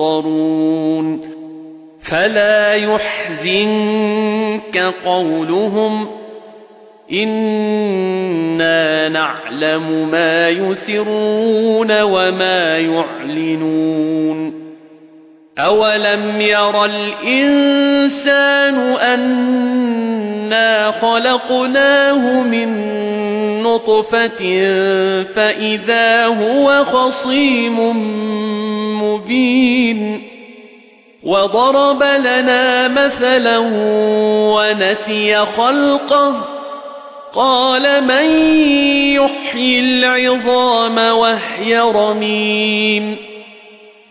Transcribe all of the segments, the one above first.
مُحْضَرُونَ فَلَا يَحْزُنكَ قَوْلُهُمْ. إِنَّا نَعْلَمُ مَا يُسِرُّونَ وَمَا يُعْلِنُونَ. أَوَلَمْ يَرَ الْإِنسَانُ أَنَّا خَلَقْنَاهُ مِن نُّطْفَةٍ فَإِذَا هُوَ خَصِيمٌ مُّبِينٌ وَضَرَبَ لَنَا مَثَلًا وَنَسِيَ خَلْقَهُ قَالَ مَن يُحْيِي الْعِظَامَ وَهِيَ رَمِيمٌ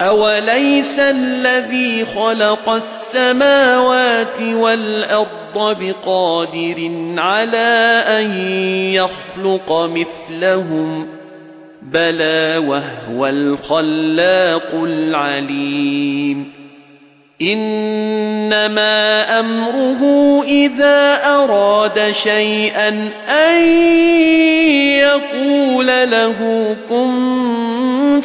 أَوَلَيْسَ الَّذِي خَلَقَ السَّمَاوَاتِ وَالْأَرْضَ بِقَادِرٍ عَلَى أَن يَخْلُقَ مِثْلَهُم بَلَى وَهُوَ الْخَلَّاقُ الْعَلِيمُ إِنَّمَا أَمْرُهُ إِذَا أَرَادَ شَيْئًا أَن يَقُولَ لَهُ كُن